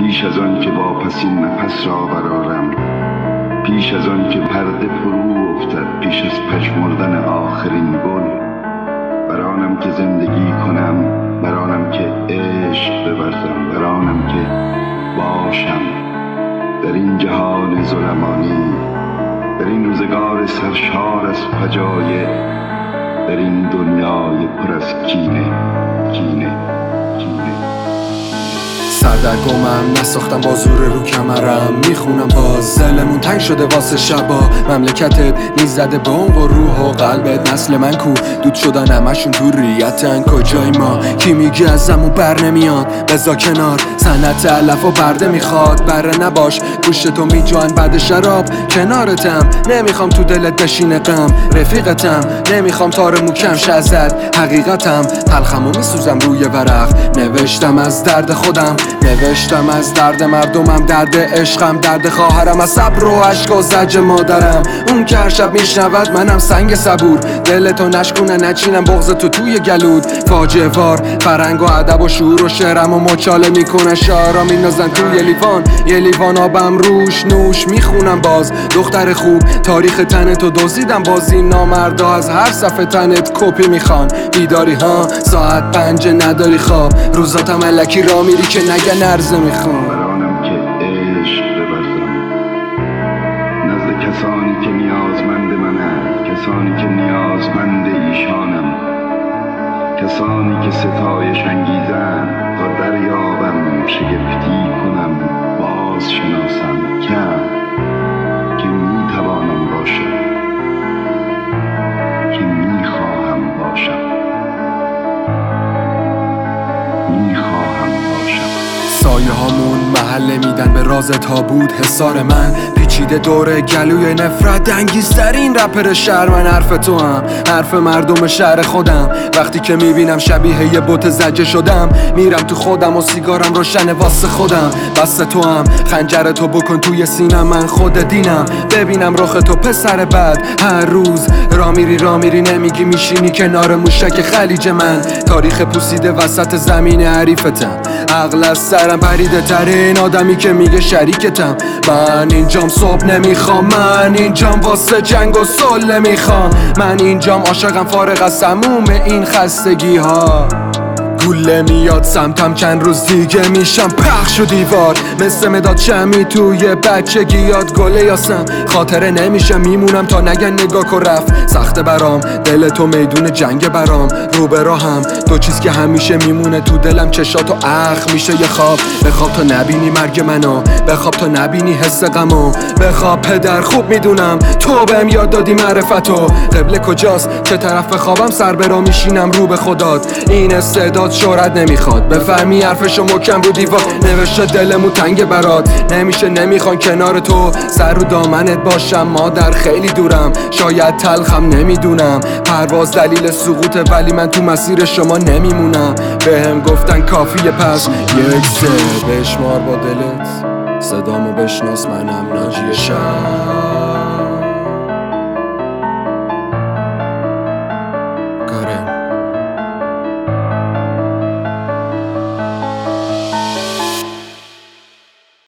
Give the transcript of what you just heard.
پیش از آن که واپسین نفس را برارم پیش از آن که پرده فرو افتد پیش از پشمردن آخرین گل. برانم که زندگی کنم برانم که عشق بورزم برانم که باشم. در این جهان ظلمانی در این روزگار سرشار از فجایع در این دنیای پر از کینه کینه. سردرگمم نساختم با زور رو کمرم. می‌خونم باز زلمون تنگ شده واسه شبا. مملکتت نیز زده و روح و قلبت نسل من کو دود شدن همشون تو ریتن. کجای ما؟ کی میگه ازمون بر نمیاد؟ بزا کنار سنت علف و برده می‌خواد. بره نباش گوشت تو میجوان بعد شراب. کنارتم نمی‌خوام تو دلت بشینه غم. رفیقتم نمی‌خوام تار موکم. شزد حقیقتم. تلخمو میسوزم روی ورق. نوشتم از درد خودم. نوشتم از درد مردمم درد عشقم درد خواهرم. از صبر و عشق و زج مادرم. اون که هر شب میشنود منم سنگ صبور. دلتو نشکونه نچینم بغز تو توی گلود. فاجعه وار فرنگ و ادب و شعور و شعرم و مچاله می‌کنن شعرا مینازن توی لیوان. یه لیوان آبم روش نوش می‌خونم باز. دختر خوب تاریخ تنتو دزدیدم بازی نامردا از هر صفحه تنت کپی می‌خوان. بیداری ها ساعت پنج نداری خواب. روزاتم علکی را میری که نگه نرزه می‌خوام. کسانی که نیازمند منند کسانی که نیازمند ایشانم. کسانی که ستایش انگیزند تا دریابم شگفتی کنم محله میدن به راز تابود حسار من. پیچیده دور گلوی نفرت. انگیزترین رپر شهر من حرف تو هم حرف مردم شهر خودم. وقتی که می‌بینم شبیه یه بوت زجه شدم میرم تو خودم و سیگارم روشن واسه خودم. بس تو هم خنجر تو بکن توی سینم من خود دینم. ببینم رخ تو پسر بد. هر روز را میری را میری نمیگی میشینی کنار موشک خلیج من. تاریخ پوسیده وسط زمین حریفتم. عقل از سرم پریده ترین آدمی که میگه شریکتم. من اینجام صبح نمی‌خوام. من اینجام واسه جنگ و صلح نمی‌خوام من اینجام عاشقم فارغ از سموم این خستگی ها گوله میاد سمتم چند روز دیگه میشم پخش و دیوار. مثل مداد شمی توی بچگی یاد گله یاسم. خاطره نمیشه میمونم تا نگن نگاه کن رفت. سخته برام دل تو میدون جنگ برام. رو به راهم دو چیز که همیشه میمونه تو دلم. چشات و اخ میشه یه خواب. بخواب تا نبینی مرگ منو. بخواب تا نبینی حس غمو. بخواب پدر خوب می‌دونم تو بهم یاد دادی معرفتو. قبل کجاست؟ چه طرف خوابم؟ سر برا میشینم رو به خدات این استعداد شهرت نمی‌خواد. بفهمی حرفشو مکم رو دیوار. نوشته دلمو تنگ برات. نمیشه نمی‌خوان کنار تو. سر رو دامنت باشم. مادر خیلی دورم. شاید تلخم نمی‌دونم. پرواز دلیل سقوطه ولی من تو مسیر شما نمیمونم. بهم گفتن کافیه پس یک سه. بشمار با دلت. صدامو بشناس منم ناجی شب.